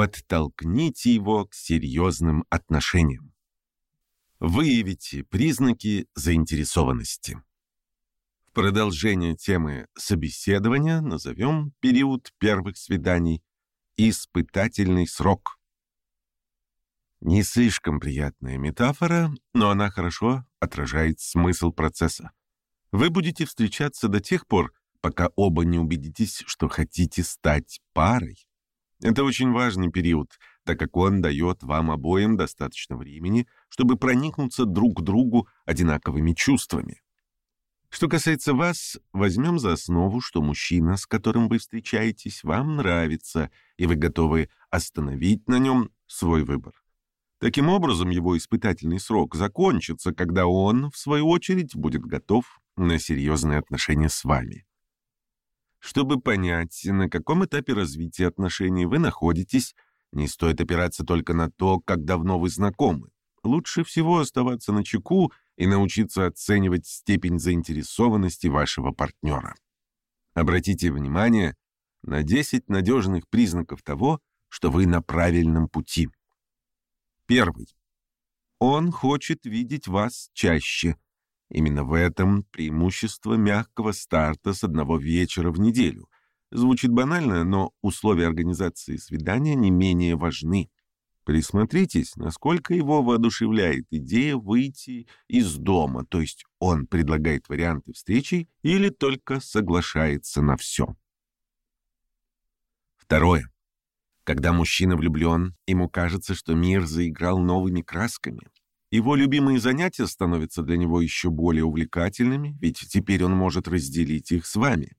Подтолкните его к серьезным отношениям. Выявите признаки заинтересованности. В продолжение темы собеседования назовем период первых свиданий «испытательный срок». Не слишком приятная метафора, но она хорошо отражает смысл процесса. Вы будете встречаться до тех пор, пока оба не убедитесь, что хотите стать парой. Это очень важный период, так как он дает вам обоим достаточно времени, чтобы проникнуться друг к другу одинаковыми чувствами. Что касается вас, возьмем за основу, что мужчина, с которым вы встречаетесь, вам нравится, и вы готовы остановить на нем свой выбор. Таким образом, его испытательный срок закончится, когда он, в свою очередь, будет готов на серьезные отношения с вами. Чтобы понять, на каком этапе развития отношений вы находитесь, не стоит опираться только на то, как давно вы знакомы. Лучше всего оставаться на чеку и научиться оценивать степень заинтересованности вашего партнера. Обратите внимание на 10 надежных признаков того, что вы на правильном пути. Первый. Он хочет видеть вас чаще. Именно в этом преимущество мягкого старта с одного вечера в неделю. Звучит банально, но условия организации свидания не менее важны. Присмотритесь, насколько его воодушевляет идея выйти из дома, то есть он предлагает варианты встречи или только соглашается на все. Второе. Когда мужчина влюблен, ему кажется, что мир заиграл новыми красками. Его любимые занятия становятся для него еще более увлекательными, ведь теперь он может разделить их с вами.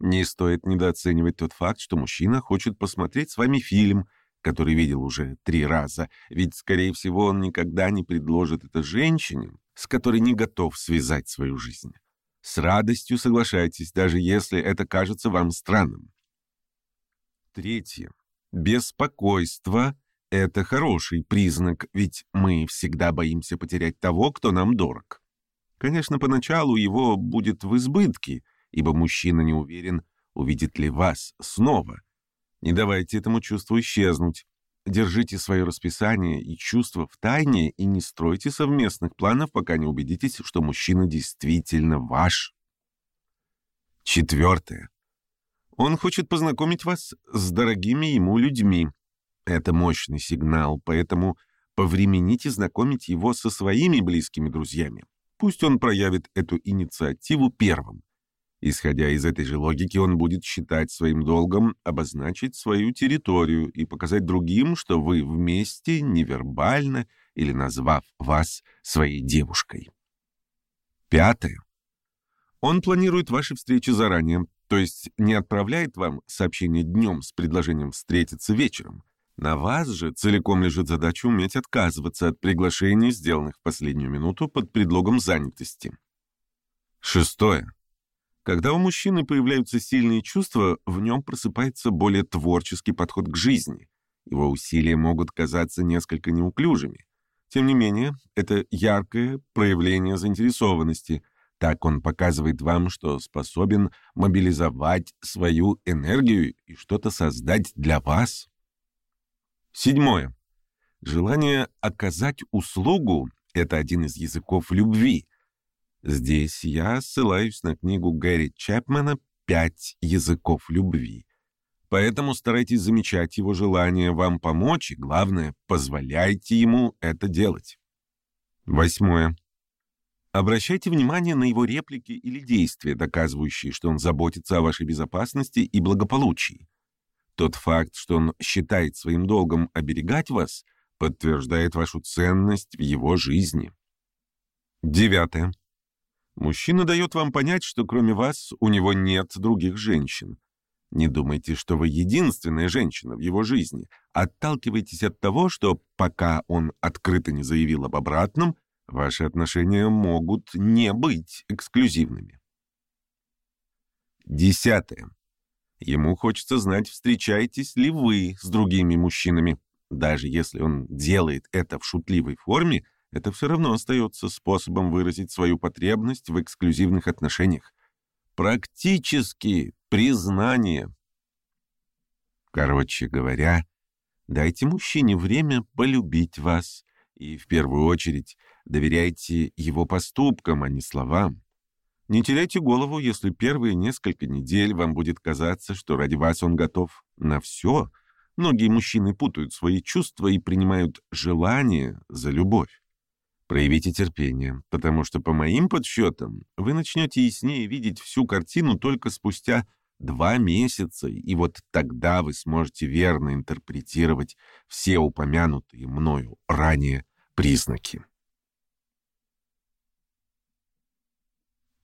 Не стоит недооценивать тот факт, что мужчина хочет посмотреть с вами фильм, который видел уже три раза, ведь, скорее всего, он никогда не предложит это женщине, с которой не готов связать свою жизнь. С радостью соглашайтесь, даже если это кажется вам странным. Третье. Беспокойство — это хороший признак, ведь мы всегда боимся потерять того, кто нам дорог. Конечно, поначалу его будет в избытке, ибо мужчина не уверен, увидит ли вас снова. Не давайте этому чувству исчезнуть. Держите свое расписание и чувства в тайне и не стройте совместных планов, пока не убедитесь, что мужчина действительно ваш. Четвертое. Он хочет познакомить вас с дорогими ему людьми. Это мощный сигнал, поэтому повремените знакомить его со своими близкими друзьями. Пусть он проявит эту инициативу первым. Исходя из этой же логики, он будет считать своим долгом обозначить свою территорию и показать другим, что вы вместе невербально или назвав вас своей девушкой. Пятое. Он планирует ваши встречи заранее, то есть не отправляет вам сообщение днем с предложением встретиться вечером. На вас же целиком лежит задача уметь отказываться от приглашений, сделанных в последнюю минуту под предлогом занятости. Шестое. Когда у мужчины появляются сильные чувства, в нем просыпается более творческий подход к жизни. Его усилия могут казаться несколько неуклюжими. Тем не менее, это яркое проявление заинтересованности – так он показывает вам, что способен мобилизовать свою энергию и что-то создать для вас. Седьмое. Желание оказать услугу — это один из языков любви. Здесь я ссылаюсь на книгу Гэри Чапмана «Пять языков любви». Поэтому старайтесь замечать его желание вам помочь, и, главное, позволяйте ему это делать. Восьмое. Обращайте внимание на его реплики или действия, доказывающие, что он заботится о вашей безопасности и благополучии. Тот факт, что он считает своим долгом оберегать вас, подтверждает вашу ценность в его жизни. Девятое. Мужчина дает вам понять, что кроме вас у него нет других женщин. Не думайте, что вы единственная женщина в его жизни. Отталкивайтесь от того, что пока он открыто не заявил об обратном, Ваши отношения могут не быть эксклюзивными. Десятое. Ему хочется знать, встречаетесь ли вы с другими мужчинами. Даже если он делает это в шутливой форме, это все равно остается способом выразить свою потребность в эксклюзивных отношениях. Практически признание. Короче говоря, Дайте мужчине время полюбить вас, и в первую очередь доверяйте его поступкам, а не словам. Не теряйте голову, если первые несколько недель вам будет казаться, что ради вас он готов на все. Многие мужчины путают свои чувства и принимают желание за любовь. Проявите терпение, потому что, по моим подсчетам, вы начнете яснее видеть всю картину только спустя два месяца, и вот тогда вы сможете верно интерпретировать все упомянутые мною ранее признаки.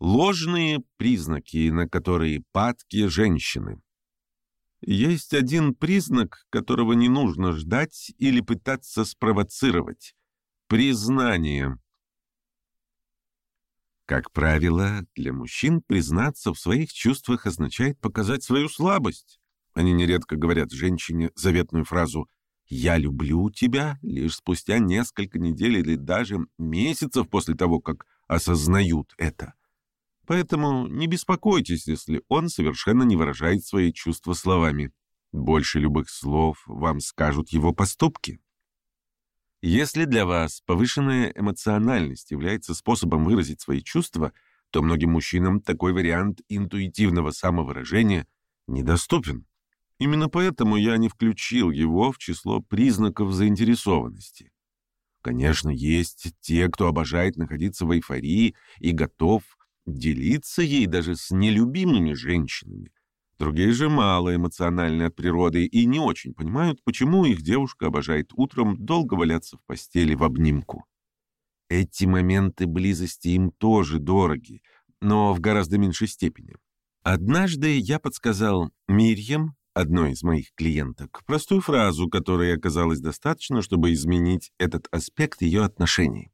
Ложные признаки, на которые падки женщины. Есть один признак, которого не нужно ждать или пытаться спровоцировать — признание. Как правило, для мужчин признаться в своих чувствах означает показать свою слабость. Они нередко говорят женщине заветную фразу «Я люблю тебя» лишь спустя несколько недель или даже месяцев после того, как осознают это. Поэтому не беспокойтесь, если он совершенно не выражает свои чувства словами. Больше любых слов вам скажут его поступки. Если для вас повышенная эмоциональность является способом выразить свои чувства, то многим мужчинам такой вариант интуитивного самовыражения недоступен. Именно поэтому я не включил его в число признаков заинтересованности. Конечно, есть те, кто обожает находиться в эйфории и готов делиться ей даже с нелюбимыми женщинами. Другие же мало эмоциональны от природы и не очень понимают, почему их девушка обожает утром долго валяться в постели в обнимку. Эти моменты близости им тоже дороги, но в гораздо меньшей степени. Однажды я подсказал Мирьям, одной из моих клиенток, простую фразу, которой оказалось достаточно, чтобы изменить этот аспект ее отношений.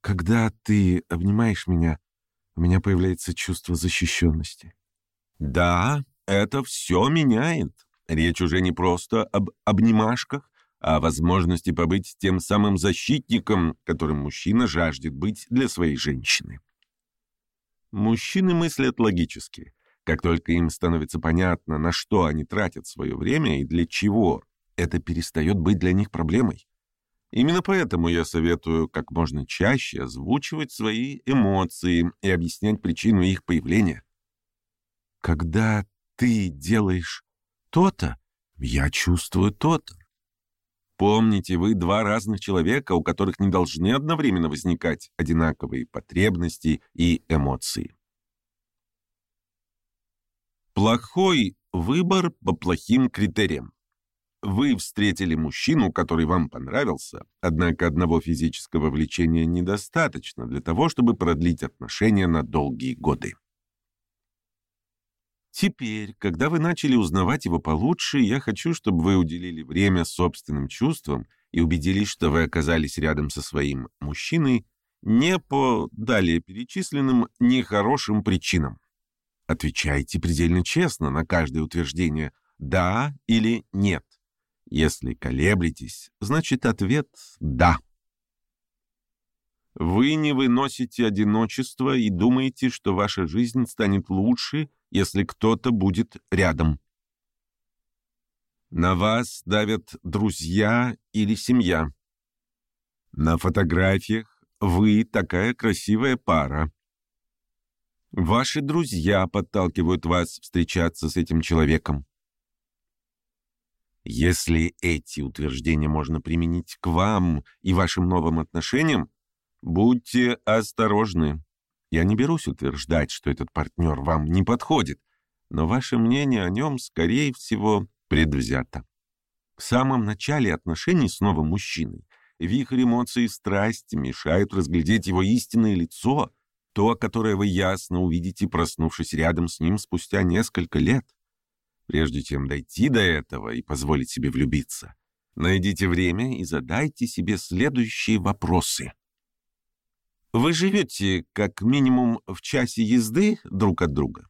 «Когда ты обнимаешь меня, у меня появляется чувство защищенности. Да, это все меняет. Речь уже не просто об обнимашках, а о возможности побыть тем самым защитником, которым мужчина жаждет быть для своей женщины. Мужчины мыслят логически. Как только им становится понятно, на что они тратят свое время и для чего, это перестает быть для них проблемой. Именно поэтому я советую как можно чаще озвучивать свои эмоции и объяснять причину их появления. Когда ты делаешь то-то, я чувствую то-то. Помните, вы два разных человека, у которых не должны одновременно возникать одинаковые потребности и эмоции. Плохой выбор по плохим критериям. Вы встретили мужчину, который вам понравился, однако одного физического влечения недостаточно для того, чтобы продлить отношения на долгие годы. Теперь, когда вы начали узнавать его получше, я хочу, чтобы вы уделили время собственным чувствам и убедились, что вы оказались рядом со своим мужчиной не по далее перечисленным нехорошим причинам. Отвечайте предельно честно на каждое утверждение «да» или «нет». Если колеблетесь, значит ответ «да». Вы не выносите одиночество и думаете, что ваша жизнь станет лучше, если кто-то будет рядом. На вас давят друзья или семья. На фотографиях вы такая красивая пара. Ваши друзья подталкивают вас встречаться с этим человеком. Если эти утверждения можно применить к вам и вашим новым отношениям, будьте осторожны. Я не берусь утверждать, что этот партнер вам не подходит, но ваше мнение о нем, скорее всего, предвзято. В самом начале отношений с новым мужчиной вихрь эмоций и страсти мешают разглядеть его истинное лицо, то, которое вы ясно увидите, проснувшись рядом с ним спустя несколько лет. Прежде чем дойти до этого и позволить себе влюбиться, найдите время и задайте себе следующие вопросы. Вы живете как минимум в часе езды друг от друга?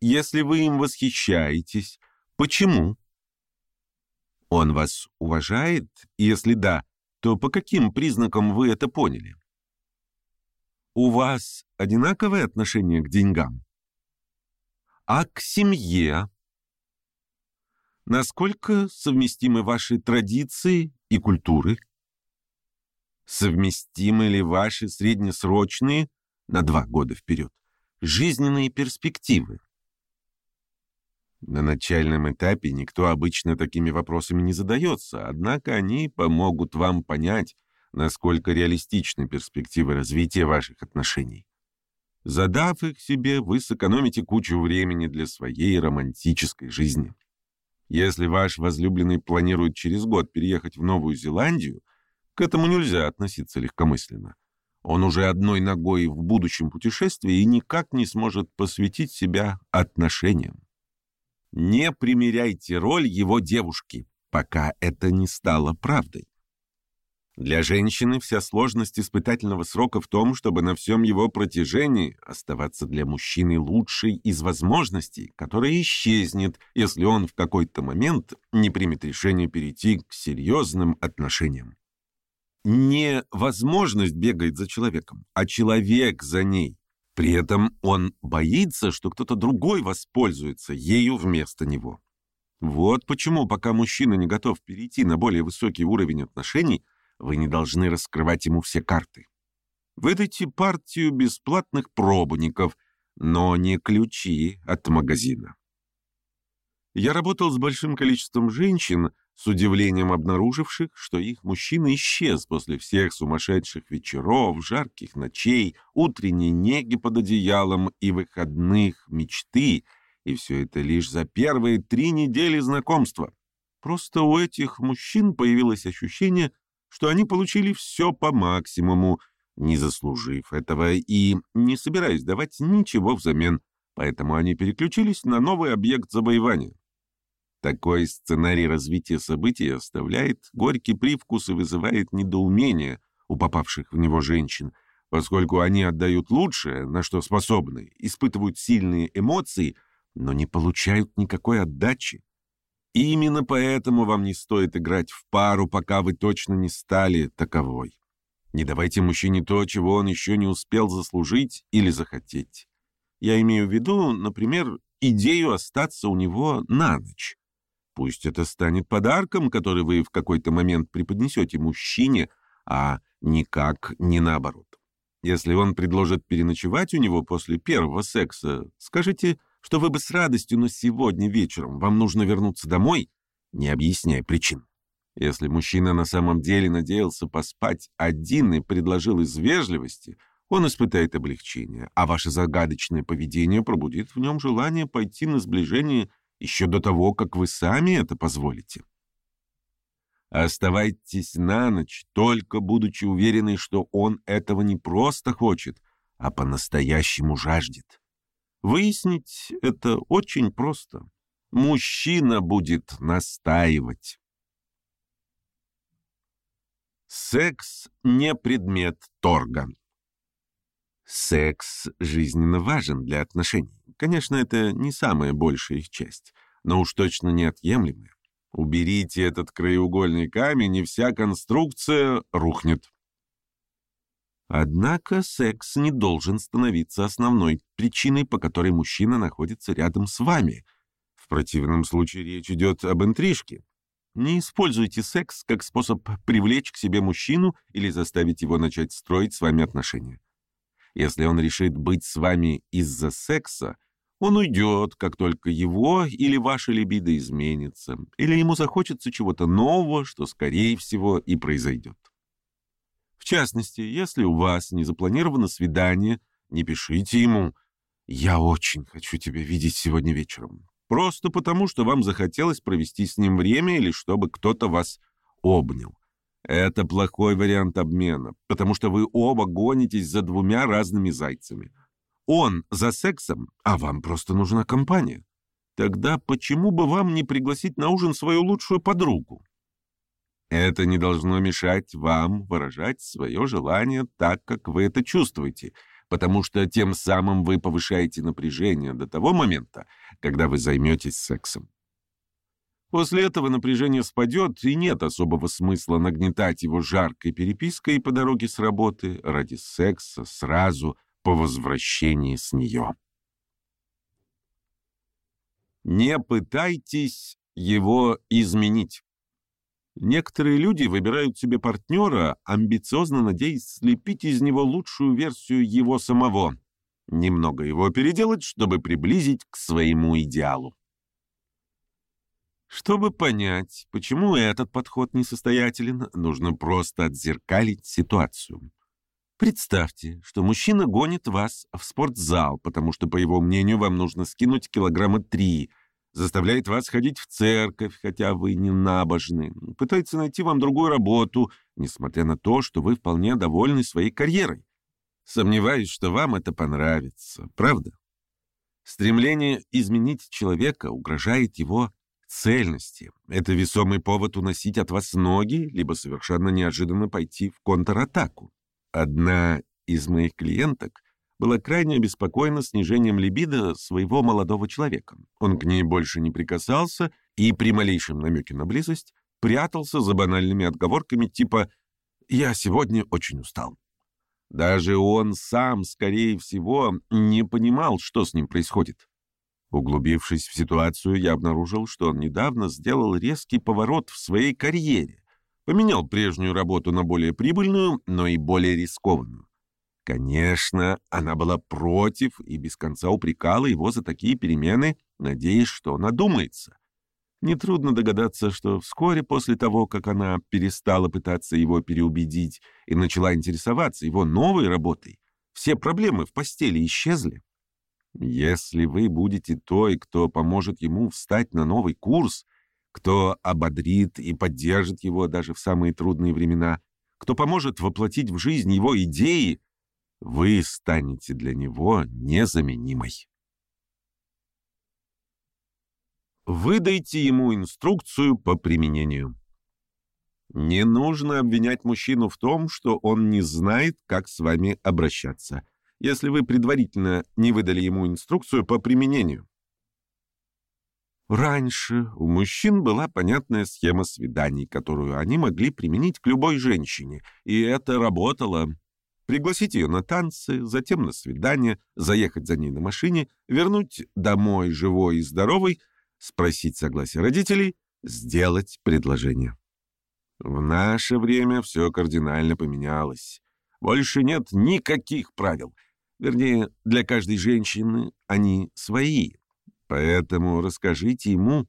Если вы им восхищаетесь, почему? Он вас уважает? Если да, то по каким признакам вы это поняли? У вас одинаковое отношение к деньгам? А к семье. Насколько совместимы ваши традиции и культуры? Совместимы ли ваши среднесрочные, на два года вперед, жизненные перспективы? На начальном этапе никто обычно такими вопросами не задается, однако они помогут вам понять, насколько реалистичны перспективы развития ваших отношений. Задав их себе, вы сэкономите кучу времени для своей романтической жизни. Если ваш возлюбленный планирует через год переехать в Новую Зеландию, к этому нельзя относиться легкомысленно. Он уже одной ногой в будущем путешествии и никак не сможет посвятить себя отношениям. Не примеряйте роль его девушки, пока это не стало правдой. Для женщины вся сложность испытательного срока в том, чтобы на всем его протяжении оставаться для мужчины лучшей из возможностей, которая исчезнет, если он в какой-то момент не примет решение перейти к серьезным отношениям. Не возможность бегает за человеком, а человек за ней. При этом он боится, что кто-то другой воспользуется ею вместо него. Вот почему, пока мужчина не готов перейти на более высокий уровень отношений, вы не должны раскрывать ему все карты. Выдайте партию бесплатных пробников, но не ключи от магазина. Я работал с большим количеством женщин, с удивлением обнаруживших, что их мужчина исчез после всех сумасшедших вечеров, жарких ночей, утренней неги под одеялом и выходных мечты, и все это лишь за первые три недели знакомства. Просто у этих мужчин появилось ощущение, что они получили все по максимуму, не заслужив этого и не собираясь давать ничего взамен, поэтому они переключились на новый объект завоевания. Такой сценарий развития событий оставляет горький привкус и вызывает недоумение у попавших в него женщин, поскольку они отдают лучшее, на что способны, испытывают сильные эмоции, но не получают никакой отдачи. Именно поэтому вам не стоит играть в пару, пока вы точно не стали таковой. Не давайте мужчине то, чего он еще не успел заслужить или захотеть. Я имею в виду, например, идею остаться у него на ночь. Пусть это станет подарком, который вы в какой-то момент преподнесете мужчине, а никак не наоборот. Если он предложит переночевать у него после первого секса, скажите что вы бы с радостью, но сегодня вечером вам нужно вернуться домой, не объясняя причин. Если мужчина на самом деле надеялся поспать один и предложил из вежливости, он испытает облегчение, а ваше загадочное поведение пробудит в нем желание пойти на сближение еще до того, как вы сами это позволите. Оставайтесь на ночь, только будучи уверены, что он этого не просто хочет, а по-настоящему жаждет. Выяснить это очень просто. Мужчина будет настаивать. Секс не предмет торга. Секс жизненно важен для отношений. Конечно, это не самая большая их часть, но уж точно неотъемлемая. Уберите этот краеугольный камень, и вся конструкция рухнет. Однако секс не должен становиться основной причиной, по которой мужчина находится рядом с вами. В противном случае речь идет об интрижке. Не используйте секс как способ привлечь к себе мужчину или заставить его начать строить с вами отношения. Если он решит быть с вами из-за секса, он уйдет, как только его или ваша либидо изменится, или ему захочется чего-то нового, что, скорее всего, и произойдет. В частности, если у вас не запланировано свидание, не пишите ему «Я очень хочу тебя видеть сегодня вечером». Просто потому, что вам захотелось провести с ним время или чтобы кто-то вас обнял. Это плохой вариант обмена, потому что вы оба гонитесь за двумя разными зайцами. Он за сексом, а вам просто нужна компания. Тогда почему бы вам не пригласить на ужин свою лучшую подругу? Это не должно мешать вам выражать свое желание так, как вы это чувствуете, потому что тем самым вы повышаете напряжение до того момента, когда вы займетесь сексом. После этого напряжение спадет, и нет особого смысла нагнетать его жаркой перепиской по дороге с работы ради секса сразу по возвращении с нее. Не пытайтесь его изменить. Некоторые люди выбирают себе партнера, амбициозно надеясь слепить из него лучшую версию его самого, немного его переделать, чтобы приблизить к своему идеалу. Чтобы понять, почему этот подход несостоятелен, нужно просто отзеркалить ситуацию. Представьте, что мужчина гонит вас в спортзал, потому что, по его мнению, вам нужно скинуть килограмма три, заставляет вас ходить в церковь, хотя вы не набожны, пытается найти вам другую работу, несмотря на то, что вы вполне довольны своей карьерой. Сомневаюсь, что вам это понравится, правда? Стремление изменить человека угрожает его цельности. Это весомый повод уносить от вас ноги, либо совершенно неожиданно пойти в контратаку. Одна из моих клиенток была крайне обеспокоена снижением либидо своего молодого человека. Он к ней больше не прикасался и при малейшем намеке на близость прятался за банальными отговорками типа «я сегодня очень устал». Даже он сам, скорее всего, не понимал, что с ним происходит. Углубившись в ситуацию, я обнаружил, что он недавно сделал резкий поворот в своей карьере Поменял прежнюю работу на более прибыльную, но и более рискованную. Конечно, она была против и без конца упрекала его за такие перемены, надеясь, что он одумается. Нетрудно догадаться, что вскоре после того, как она перестала пытаться его переубедить и начала интересоваться его новой работой, все проблемы в постели исчезли. Если вы будете той, кто поможет ему встать на новый курс, кто ободрит и поддержит его даже в самые трудные времена, кто поможет воплотить в жизнь его идеи, вы станете для него незаменимой. Выдайте ему инструкцию по применению. Не нужно обвинять мужчину в том, что он не знает, как с вами обращаться, если вы предварительно не выдали ему инструкцию по применению. Раньше у мужчин была понятная схема свиданий, которую они могли применить к любой женщине, и это работало. Пригласить ее на танцы, затем на свидание, заехать за ней на машине, вернуть домой живой и здоровой, спросить согласие родителей, сделать предложение. В наше время все кардинально поменялось. Больше нет никаких правил. Вернее, для каждой женщины они свои. Поэтому расскажите ему,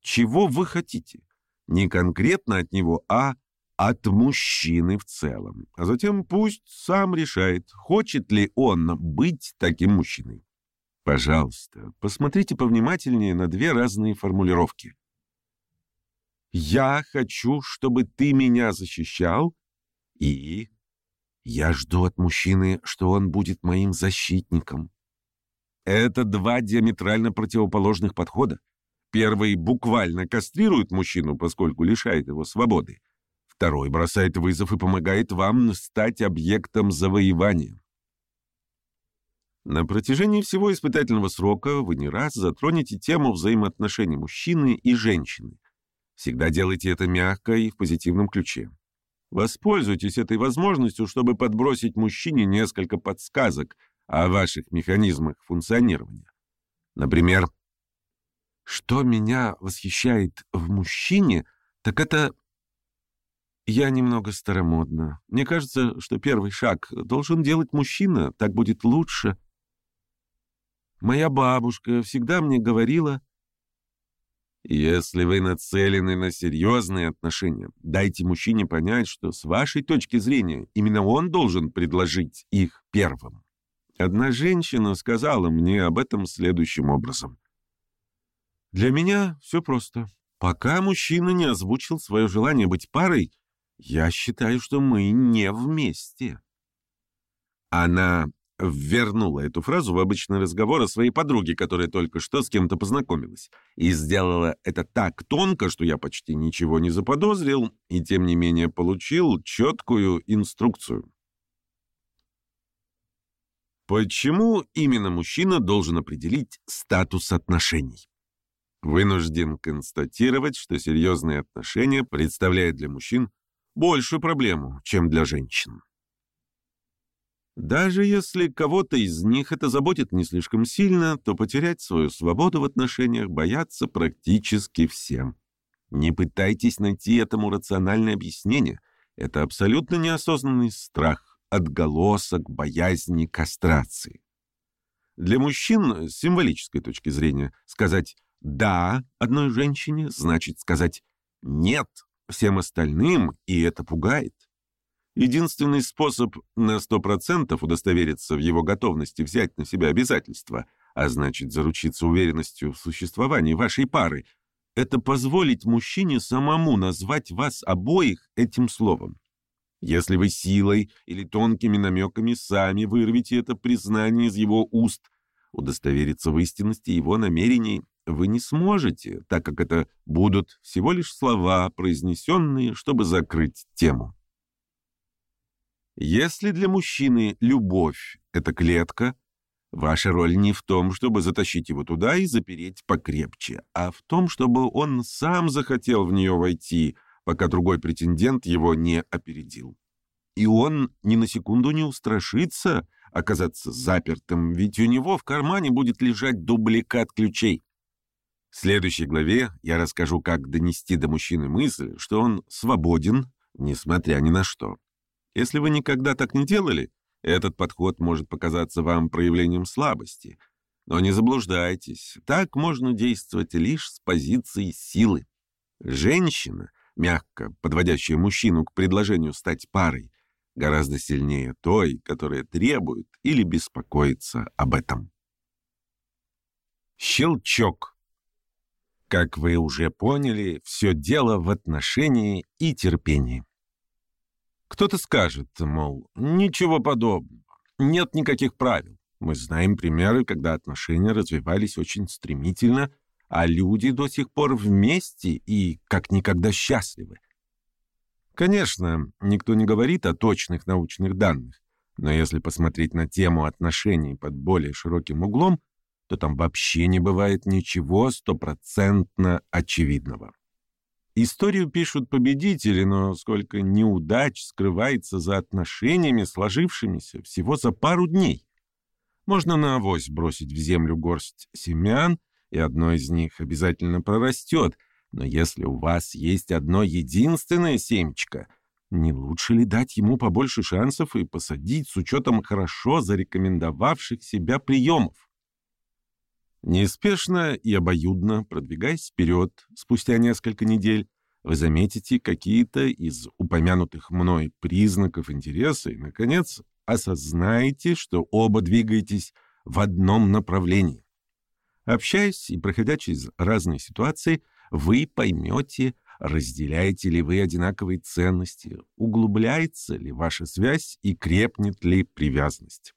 чего вы хотите. Не конкретно от него, а от мужчины в целом. А затем пусть сам решает, хочет ли он быть таким мужчиной. Пожалуйста, посмотрите повнимательнее на две разные формулировки. «Я хочу, чтобы ты меня защищал» и «Я жду от мужчины, что он будет моим защитником». Это два диаметрально противоположных подхода. Первый буквально кастрирует мужчину, поскольку лишает его свободы. Второй бросает вызов и помогает вам стать объектом завоевания. На протяжении всего испытательного срока вы не раз затронете тему взаимоотношений мужчины и женщины. Всегда делайте это мягко и в позитивном ключе. Воспользуйтесь этой возможностью, чтобы подбросить мужчине несколько подсказок – о ваших механизмах функционирования. Например, что меня восхищает в мужчине, так это... Я немного старомодна. Мне кажется, что первый шаг должен делать мужчина, так будет лучше. Моя бабушка всегда мне говорила, если вы нацелены на серьезные отношения, дайте мужчине понять, что с вашей точки зрения именно он должен предложить их первым. Одна женщина сказала мне об этом следующим образом. «Для меня все просто. Пока мужчина не озвучил свое желание быть парой, я считаю, что мы не вместе». Она ввернула эту фразу в обычный разговор о своей подруге, которая только что с кем-то познакомилась, и сделала это так тонко, что я почти ничего не заподозрил и, тем не менее, получил четкую инструкцию. Почему именно мужчина должен определить статус отношений? Вынужден констатировать, что серьезные отношения представляют для мужчин большую проблему, чем для женщин. Даже если кого-то из них это заботит не слишком сильно, то потерять свою свободу в отношениях боятся практически всем. Не пытайтесь найти этому рациональное объяснение. Это абсолютно неосознанный страх, отголосок боязни кастрации. Для мужчин с символической точки зрения сказать «да» одной женщине значит сказать «нет» всем остальным, и это пугает. Единственный способ на 100% удостовериться в его готовности взять на себя обязательства, а значит заручиться уверенностью в существовании вашей пары, это позволить мужчине самому назвать вас обоих этим словом. Если вы силой или тонкими намеками сами вырвете это признание из его уст, удостовериться в истинности его намерений вы не сможете, так как это будут всего лишь слова, произнесенные, чтобы закрыть тему. Если для мужчины любовь — это клетка, ваша роль не в том, чтобы затащить его туда и запереть покрепче, а в том, чтобы он сам захотел в нее войти, пока другой претендент его не опередил. И он ни на секунду не устрашится оказаться запертым, ведь у него в кармане будет лежать дубликат ключей. В следующей главе я расскажу, как донести до мужчины мысль, что он свободен, несмотря ни на что. Если вы никогда так не делали, этот подход может показаться вам проявлением слабости. Но не заблуждайтесь, так можно действовать лишь с позиции силы. Женщина, мягко подводящая мужчину к предложению стать парой, гораздо сильнее той, которая требует или беспокоится об этом. Щелчок. Как вы уже поняли, все дело в отношении и терпении. Кто-то скажет, мол, ничего подобного, нет никаких правил. Мы знаем примеры, когда отношения развивались очень стремительно, а люди до сих пор вместе и как никогда счастливы. Конечно, никто не говорит о точных научных данных, но если посмотреть на тему отношений под более широким углом, то там вообще не бывает ничего стопроцентно очевидного. Историю пишут победители, но сколько неудач скрывается за отношениями, сложившимися всего за пару дней. Можно на авось бросить в землю горсть семян, и одно из них обязательно прорастет, но если у вас есть одно единственное семечко, не лучше ли дать ему побольше шансов и посадить с учетом хорошо зарекомендовавших себя приемов? Неспешно и обоюдно продвигаясь вперед, спустя несколько недель, вы заметите какие-то из упомянутых мной признаков интереса и, наконец, осознаете, что оба двигаетесь в одном направлении. Общаясь и проходя через разные ситуации, вы поймете, разделяете ли вы одинаковые ценности, углубляется ли ваша связь и крепнет ли привязанность.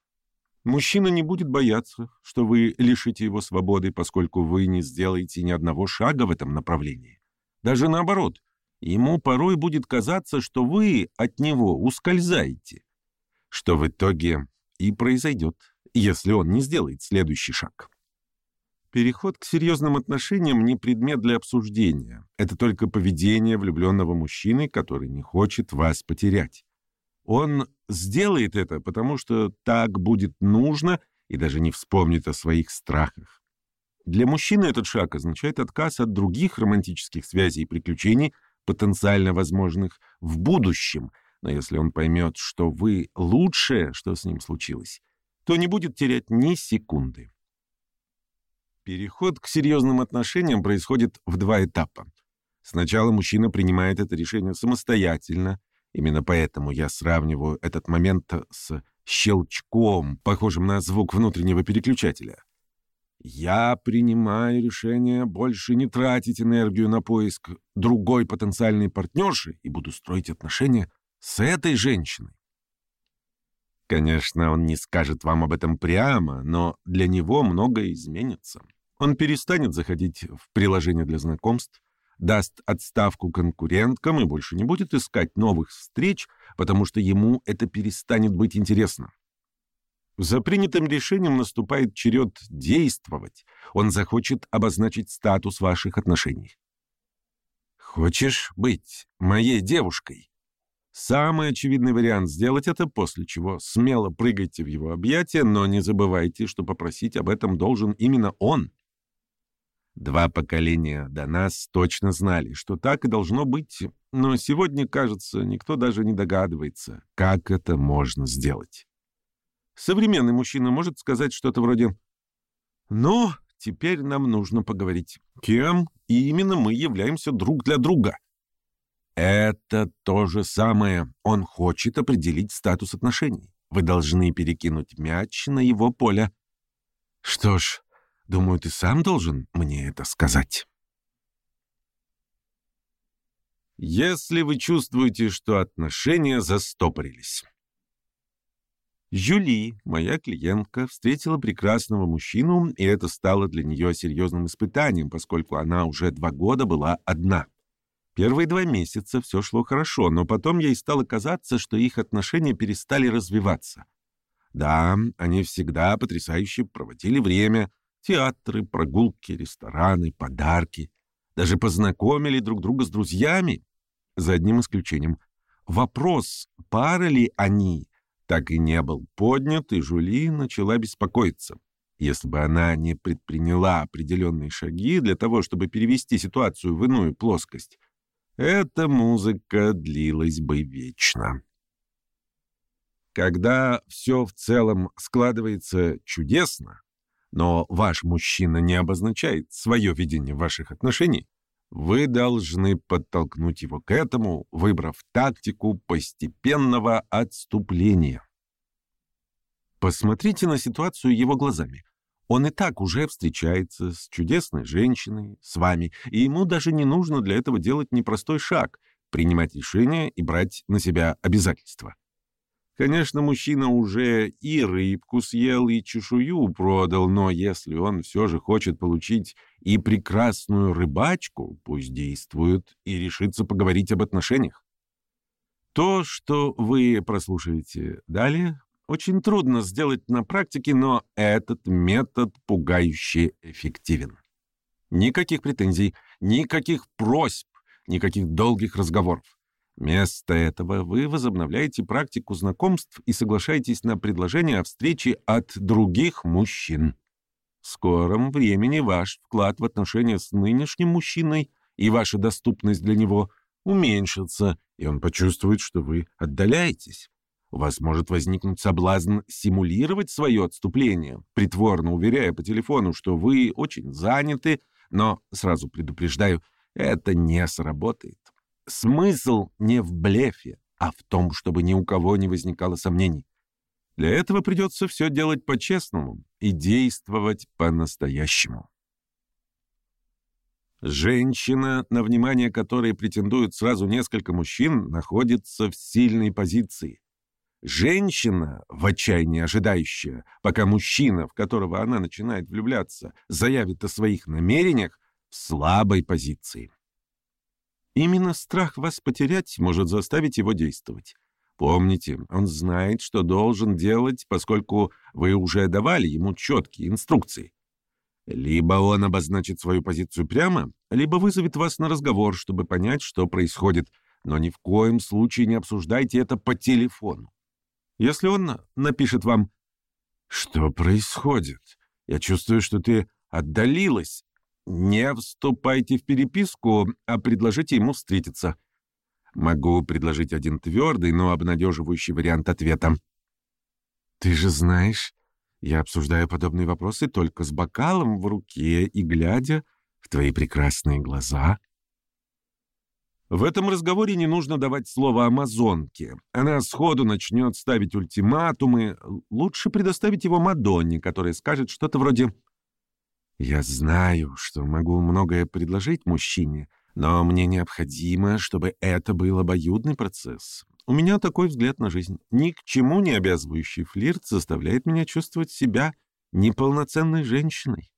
Мужчина не будет бояться, что вы лишите его свободы, поскольку вы не сделаете ни одного шага в этом направлении. Даже наоборот, ему порой будет казаться, что вы от него ускользаете, что в итоге и произойдет, если он не сделает следующий шаг. Переход к серьезным отношениям не предмет для обсуждения. Это только поведение влюбленного мужчины, который не хочет вас потерять. Он сделает это, потому что так будет нужно и даже не вспомнит о своих страхах. Для мужчины этот шаг означает отказ от других романтических связей и приключений, потенциально возможных в будущем, но если он поймет, что вы лучшее, что с ним случилось, то не будет терять ни секунды. Переход к серьезным отношениям происходит в два этапа. Сначала мужчина принимает это решение самостоятельно. Именно поэтому я сравниваю этот момент с щелчком, похожим на звук внутреннего переключателя. Я принимаю решение больше не тратить энергию на поиск другой потенциальной партнерши и буду строить отношения с этой женщиной. Конечно, он не скажет вам об этом прямо, но для него многое изменится. Он перестанет заходить в приложение для знакомств, даст отставку конкуренткам и больше не будет искать новых встреч, потому что ему это перестанет быть интересно. За принятым решением наступает черед действовать. Он захочет обозначить статус ваших отношений. «Хочешь быть моей девушкой?» Самый очевидный вариант сделать это, после чего смело прыгайте в его объятия, но не забывайте, что попросить об этом должен именно он. Два поколения до нас точно знали, что так и должно быть, но сегодня, кажется, никто даже не догадывается, как это можно сделать. Современный мужчина может сказать что-то вроде «Ну, теперь нам нужно поговорить. Кем именно мы являемся друг для друга?» Это то же самое. Он хочет определить статус отношений. Вы должны перекинуть мяч на его поле. Что ж, думаю, ты сам должен мне это сказать. Если вы чувствуете, что отношения застопорились. Жюли, моя клиентка, встретила прекрасного мужчину, и это стало для нее серьезным испытанием, поскольку она уже два года была одна. Первые два месяца все шло хорошо, но потом ей стало казаться, что их отношения перестали развиваться. Да, они всегда потрясающе проводили время. Театры, прогулки, рестораны, подарки. Даже познакомили друг друга с друзьями. За одним исключением. Вопрос, пара ли они, так и не был поднят, и Жули начала беспокоиться. Если бы она не предприняла определенные шаги для того, чтобы перевести ситуацию в иную плоскость, эта музыка длилась бы вечно. Когда все в целом складывается чудесно, но ваш мужчина не обозначает свое видение ваших отношений, вы должны подтолкнуть его к этому, выбрав тактику постепенного отступления. Посмотрите на ситуацию его глазами. Он и так уже встречается с чудесной женщиной, с вами, и ему даже не нужно для этого делать непростой шаг — принимать решения и брать на себя обязательства. Конечно, мужчина уже и рыбку съел, и чешую продал, но если он все же хочет получить и прекрасную рыбачку, пусть действует и решится поговорить об отношениях. То, что вы прослушаете далее, очень трудно сделать на практике, но этот метод пугающе эффективен. Никаких претензий, никаких просьб, никаких долгих разговоров. Вместо этого вы возобновляете практику знакомств и соглашаетесь на предложение о встрече от других мужчин. В скором времени ваш вклад в отношения с нынешним мужчиной и ваша доступность для него уменьшится, и он почувствует, что вы отдаляетесь. У вас может возникнуть соблазн симулировать свое отступление, притворно уверяя по телефону, что вы очень заняты, но, сразу предупреждаю, это не сработает. Смысл не в блефе, а в том, чтобы ни у кого не возникало сомнений. Для этого придется все делать по-честному и действовать по-настоящему. Женщина, на внимание которой претендуют сразу несколько мужчин, находится в сильной позиции. Женщина, в отчаянии ожидающая, пока мужчина, в которого она начинает влюбляться, заявит о своих намерениях, в слабой позиции. Именно страх вас потерять может заставить его действовать. Помните, он знает, что должен делать, поскольку вы уже давали ему четкие инструкции. Либо он обозначит свою позицию прямо, либо вызовет вас на разговор, чтобы понять, что происходит, но ни в коем случае не обсуждайте это по телефону. Если он напишет вам «Что происходит? Я чувствую, что ты отдалилась не вступайте в переписку, а предложите ему встретиться. Могу предложить один твердый, но обнадеживающий вариант ответа. Ты же знаешь, я обсуждаю подобные вопросы только с бокалом в руке и глядя в твои прекрасные глаза. В этом разговоре не нужно давать слово амазонке. Она сходу начнет ставить ультиматумы. Лучше предоставить его Мадонне, которая скажет что-то вроде я знаю, что могу многое предложить мужчине, но мне необходимо, чтобы это был обоюдный процесс. У меня такой взгляд на жизнь. Ни к чему не обязывающий флирт заставляет меня чувствовать себя неполноценной женщиной.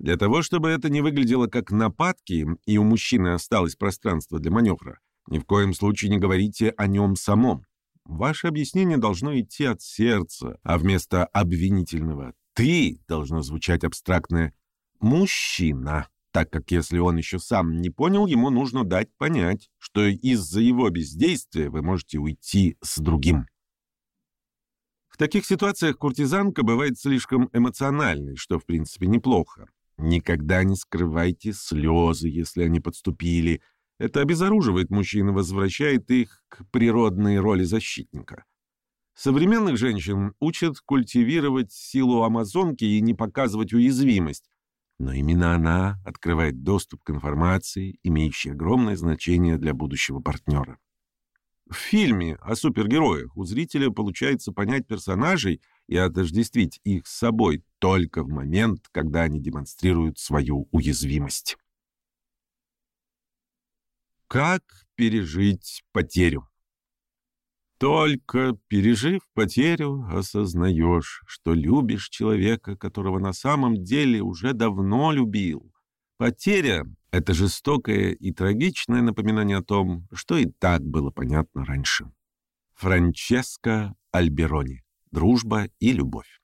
Для того, чтобы это не выглядело как нападки, и у мужчины осталось пространство для маневра, ни в коем случае не говорите о нем самом. Ваше объяснение должно идти от сердца, а вместо обвинительного «ты» должно звучать абстрактное «мужчина», так как если он еще сам не понял, ему нужно дать понять, что из-за его бездействия вы можете уйти с другим. В таких ситуациях куртизанка бывает слишком эмоциональной, что, в принципе, неплохо. Никогда не скрывайте слезы, если они подступили. Это обезоруживает мужчин и возвращает их к природной роли защитника. Современных женщин учат культивировать силу амазонки и не показывать уязвимость. Но именно она открывает доступ к информации, имеющей огромное значение для будущего партнера. В фильме о супергероях у зрителя получается понять персонажей и отождествить их с собой только в момент, когда они демонстрируют свою уязвимость. Как пережить потерю? Только пережив потерю, осознаешь, что любишь человека, которого на самом деле уже давно любил. Потеря — это жестокое и трагичное напоминание о том, что и так было понятно раньше. Франческо Альберони. Дружба и любовь.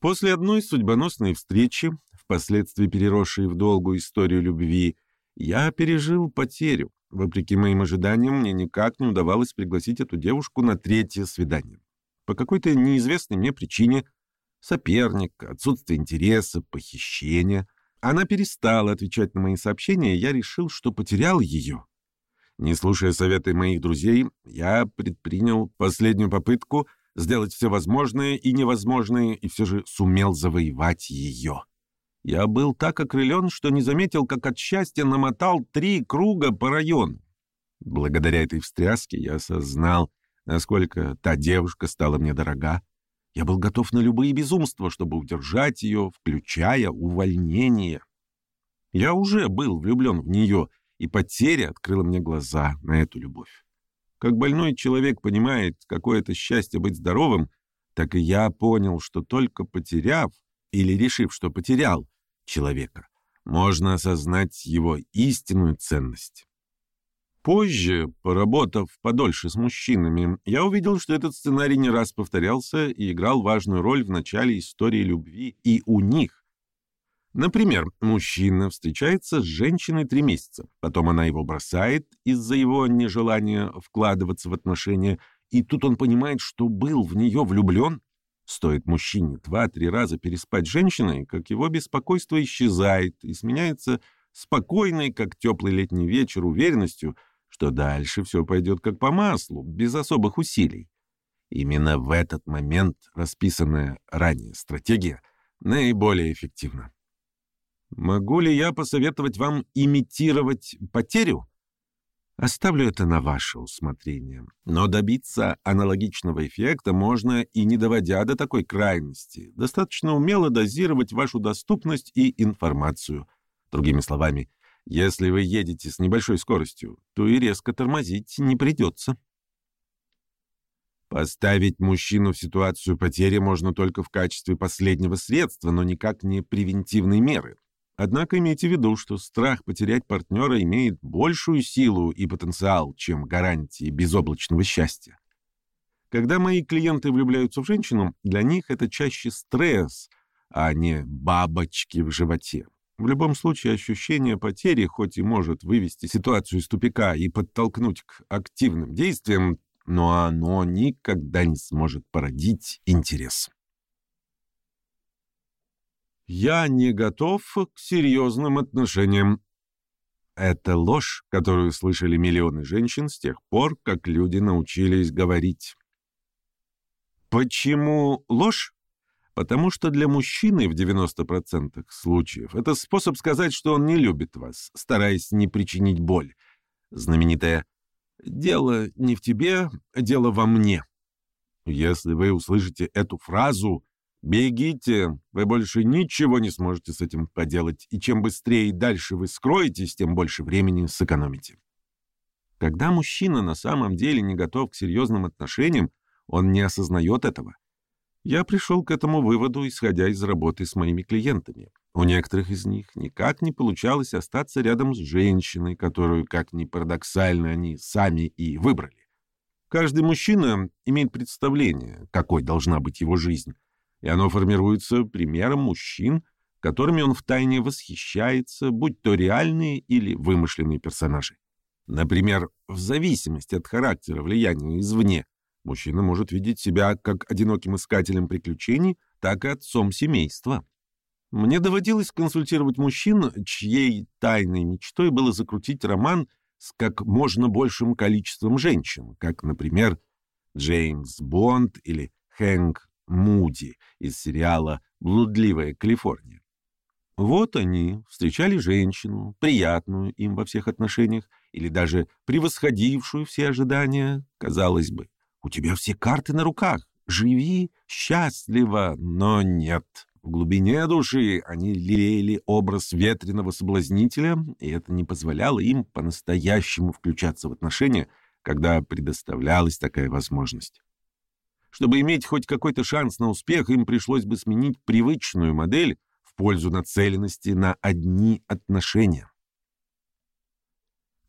После одной судьбоносной встречи, впоследствии переросшей в долгую историю любви, я пережил потерю. Вопреки моим ожиданиям, мне никак не удавалось пригласить эту девушку на третье свидание. По какой-то неизвестной мне причине — соперник, отсутствие интереса, похищение — она перестала отвечать на мои сообщения, и я решил, что потерял ее. Не слушая советы моих друзей, я предпринял последнюю попытку сделать все возможное и невозможное, и все же сумел завоевать ее. Я был так окрылен, что не заметил, как от счастья намотал три круга по району. Благодаря этой встряске я осознал, насколько та девушка стала мне дорога. Я был готов на любые безумства, чтобы удержать ее, включая увольнение. Я уже был влюблен в нее, и потеря открыла мне глаза на эту любовь. Как больной человек понимает, какое это счастье быть здоровым, так и я понял, что только потеряв или решив, что потерял, человека, можно осознать его истинную ценность. Позже, поработав подольше с мужчинами, я увидел, что этот сценарий не раз повторялся и играл важную роль в начале истории любви и у них. Например, мужчина встречается с женщиной три месяца, потом она его бросает из-за его нежелания вкладываться в отношения, и тут он понимает, что был в нее влюблен, Стоит мужчине два-три раза переспать с женщиной, как его беспокойство исчезает и сменяется спокойной, как теплый летний вечер, уверенностью, что дальше все пойдет как по маслу, без особых усилий. Именно в этот момент расписанная ранее стратегия наиболее эффективна. Могу ли я посоветовать вам имитировать потерю? Оставлю это на ваше усмотрение. Но добиться аналогичного эффекта можно и не доводя до такой крайности. Достаточно умело дозировать вашу доступность и информацию. Другими словами, если вы едете с небольшой скоростью, то и резко тормозить не придется. Поставить мужчину в ситуацию потери можно только в качестве последнего средства, но никак не превентивной меры. Однако имейте в виду, что страх потерять партнера имеет большую силу и потенциал, чем гарантии безоблачного счастья. Когда мои клиенты влюбляются в женщину, для них это чаще стресс, а не бабочки в животе. В любом случае, ощущение потери хоть и может вывести ситуацию из тупика и подтолкнуть к активным действиям, но оно никогда не сможет породить интерес. Я не готов к серьезным отношениям. Это ложь, которую слышали миллионы женщин с тех пор, как люди научились говорить. Почему ложь? Потому что для мужчины в 90% случаев это способ сказать, что он не любит вас, стараясь не причинить боль. Знаменитое «дело не в тебе, дело во мне». Если вы услышите эту фразу, Бегите, вы больше ничего не сможете с этим поделать, и чем быстрее и дальше вы скроетесь, тем больше времени сэкономите. Когда мужчина на самом деле не готов к серьезным отношениям, он не осознает этого. Я пришел к этому выводу, исходя из работы с моими клиентами. У некоторых из них никак не получалось остаться рядом с женщиной, которую, как ни парадоксально, они сами и выбрали. Каждый мужчина имеет представление, какой должна быть его жизнь, и оно формируется примером мужчин, которыми он втайне восхищается, будь то реальные или вымышленные персонажи. Например, в зависимости от характера влияния извне, мужчина может видеть себя как одиноким искателем приключений, так и отцом семейства. Мне доводилось консультировать мужчин, чьей тайной мечтой было закрутить роман с как можно большим количеством женщин, как, например, Джеймс Бонд или Хэнк Муди из сериала «Блудливая Калифорния». Вот они встречали женщину, приятную им во всех отношениях, или даже превосходившую все ожидания, казалось бы. У тебя все карты на руках, живи счастливо, но нет. В глубине души они лелеяли образ ветреного соблазнителя, и это не позволяло им по-настоящему включаться в отношения, когда предоставлялась такая возможность. Чтобы иметь хоть какой-то шанс на успех, им пришлось бы сменить привычную модель в пользу нацеленности на одни отношения.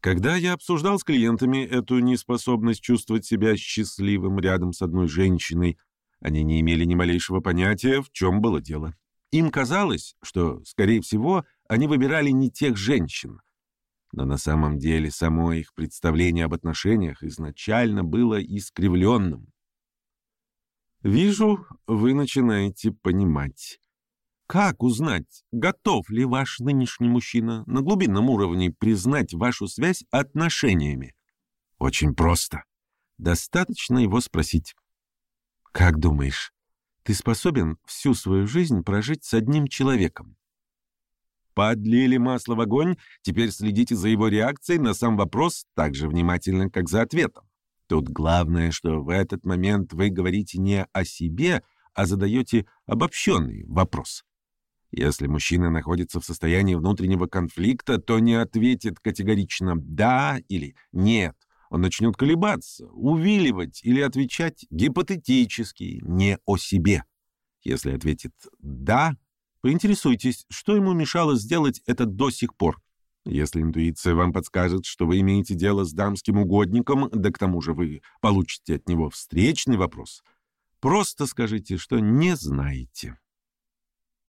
Когда я обсуждал с клиентами эту неспособность чувствовать себя счастливым рядом с одной женщиной, они не имели ни малейшего понятия, в чем было дело. Им казалось, что, скорее всего, они выбирали не тех женщин. Но на самом деле само их представление об отношениях изначально было искривленным. Вижу, вы начинаете понимать. Как узнать, готов ли ваш нынешний мужчина на глубинном уровне признать вашу связь отношениями? Очень просто. Достаточно его спросить. Как думаешь, ты способен всю свою жизнь прожить с одним человеком? Подлили масло в огонь, теперь следите за его реакцией на сам вопрос так же внимательно, как за ответом. Тут главное, что в этот момент вы говорите не о себе, а задаете обобщенный вопрос. Если мужчина находится в состоянии внутреннего конфликта, то не ответит категорично «да» или «нет». Он начнет колебаться, увиливать или отвечать гипотетически, не о себе. Если ответит «да», поинтересуйтесь, что ему мешало сделать это до сих пор. Если интуиция вам подскажет, что вы имеете дело с дамским угодником, да к тому же вы получите от него встречный вопрос, просто скажите, что не знаете.